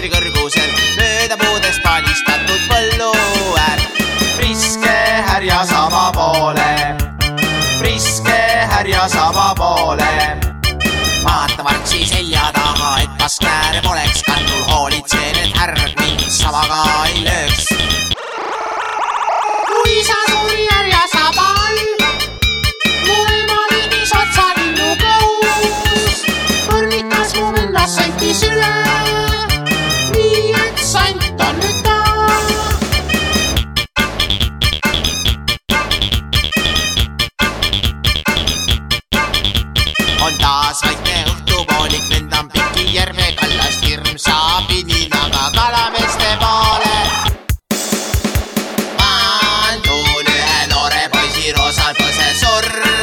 riguar gaussiana taas vaikne õhtupoolik, lendan Piki järve kallast hirmsa pininaga kalameeste poole. pandun ühe noore poisi roosal põse surma,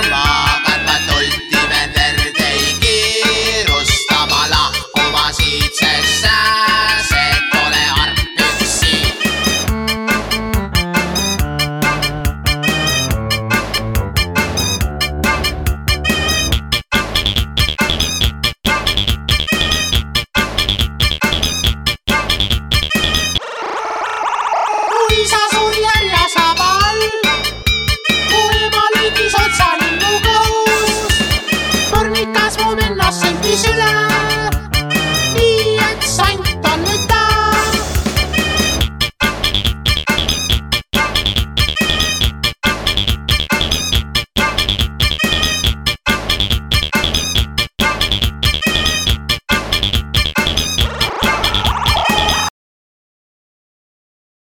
kui sa suri härja sabal, mu ema riigis otsa linnukõus, põrnitas mu vennast sõitis üle